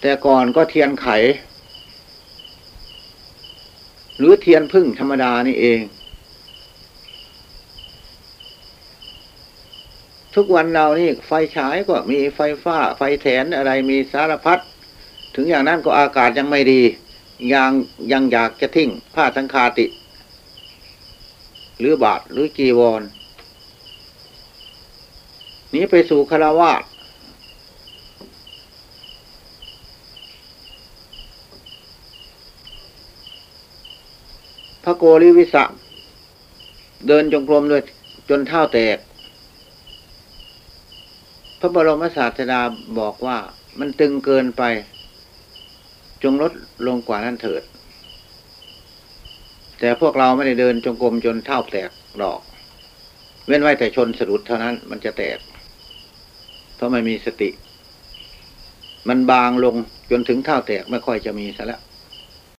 แต่ก่อนก็เทียนไข หรือเทียนพึ่งธรรมดานี่เอง ทุกวันเรานี่ไฟฉายก็มีไฟฟ้า ไฟแถนอะไรมีสารพัด ถึงอย่างนั้นก็อากาศยังไม่ดี ยังยังอยากจะทิ้งผ้าสังคาติ หรือบาทหรือจีวรนี้ไปสู่คารวาส ระโกริวิสะเดินจงกรมด้วยจนเท้าแตก พระบรมศาสดาบอกว่ามันตึงเกินไป จงลดลงกว่านั้นเถิด แต่พวกเราไม่ได้เดินจงกรมจนเท้าแตกดอก เว้นไว้แต่ชนสะดุดเท่านั้นมันจะแตก เพราะไม่มีสติ มันบางลงจนถึงเท้าแตกไม่ค่อยจะมีซะแล้ว